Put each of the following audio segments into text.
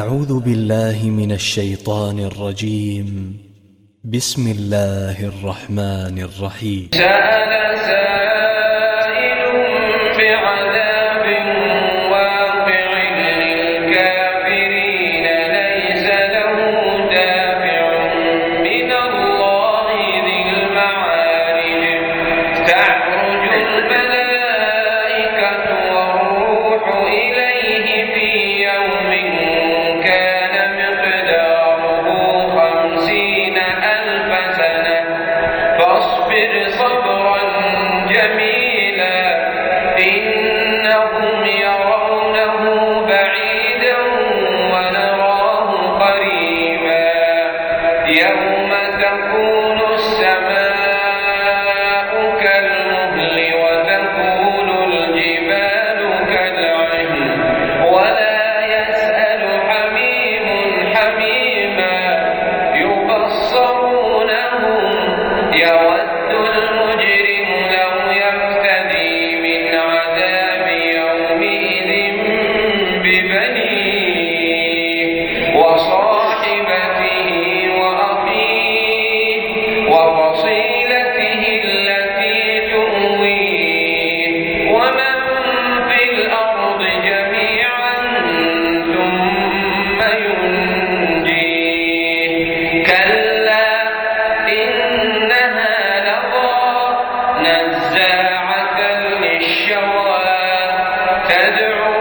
أعوذ بالله من الشيطان الرجيم. بسم الله الرحمن الرحيم. سأل سائل تدعو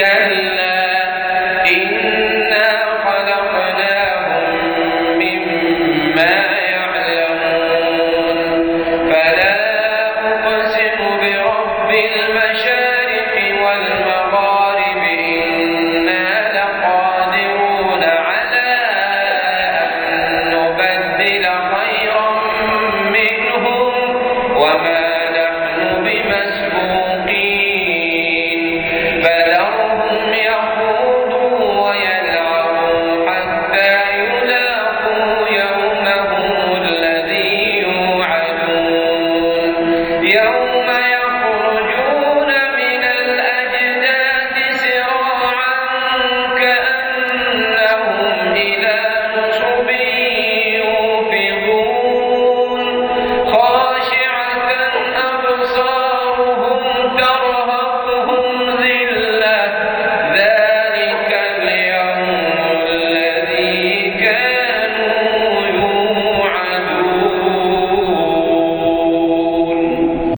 الله